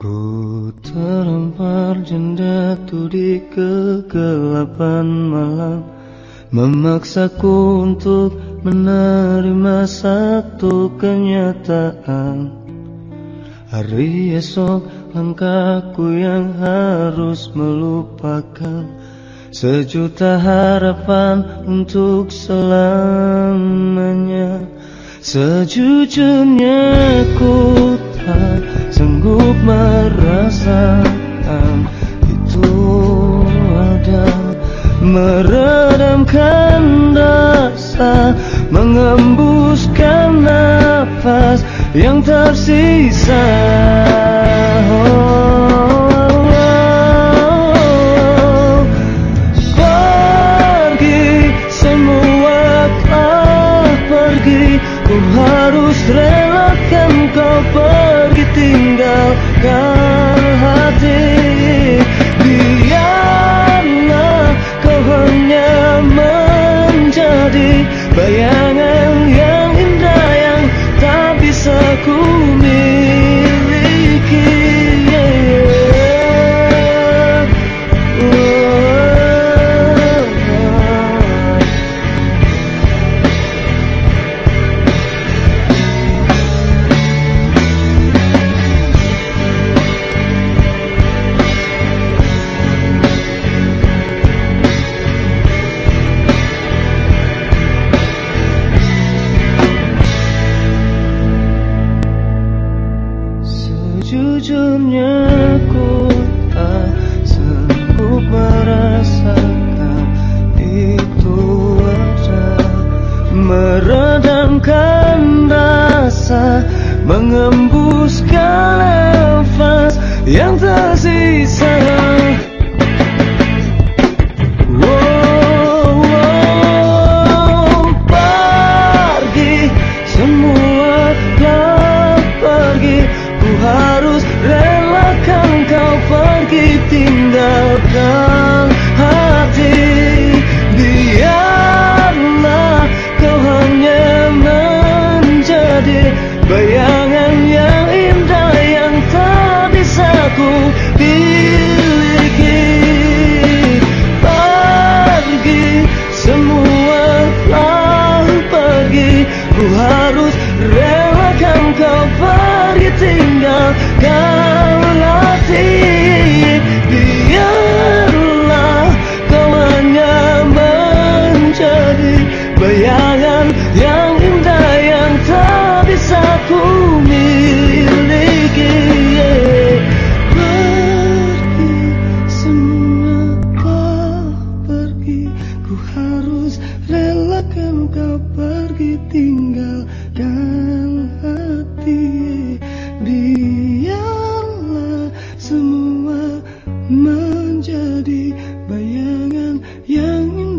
Ku terlempar jendatu di kegelapan malam. Memaksaku untuk menerima satu kenyataan. Hari esok langkahku yang harus melupakan Sejuta harapan untuk selamanya. Sejujurnya ku tak rasa Mengembuskan nafas yang tersisa menjadi bayangan Sejujurnya ku tak sanggup merasakan itu aja. Meredamkan rasa Mengembuskan nafas yang tersisa bayangan yang indah yang tak bisa ku miliki. Pergi semua telah pergi. Ku harus relakan kau pergi tinggalkan menjadi bayangan yang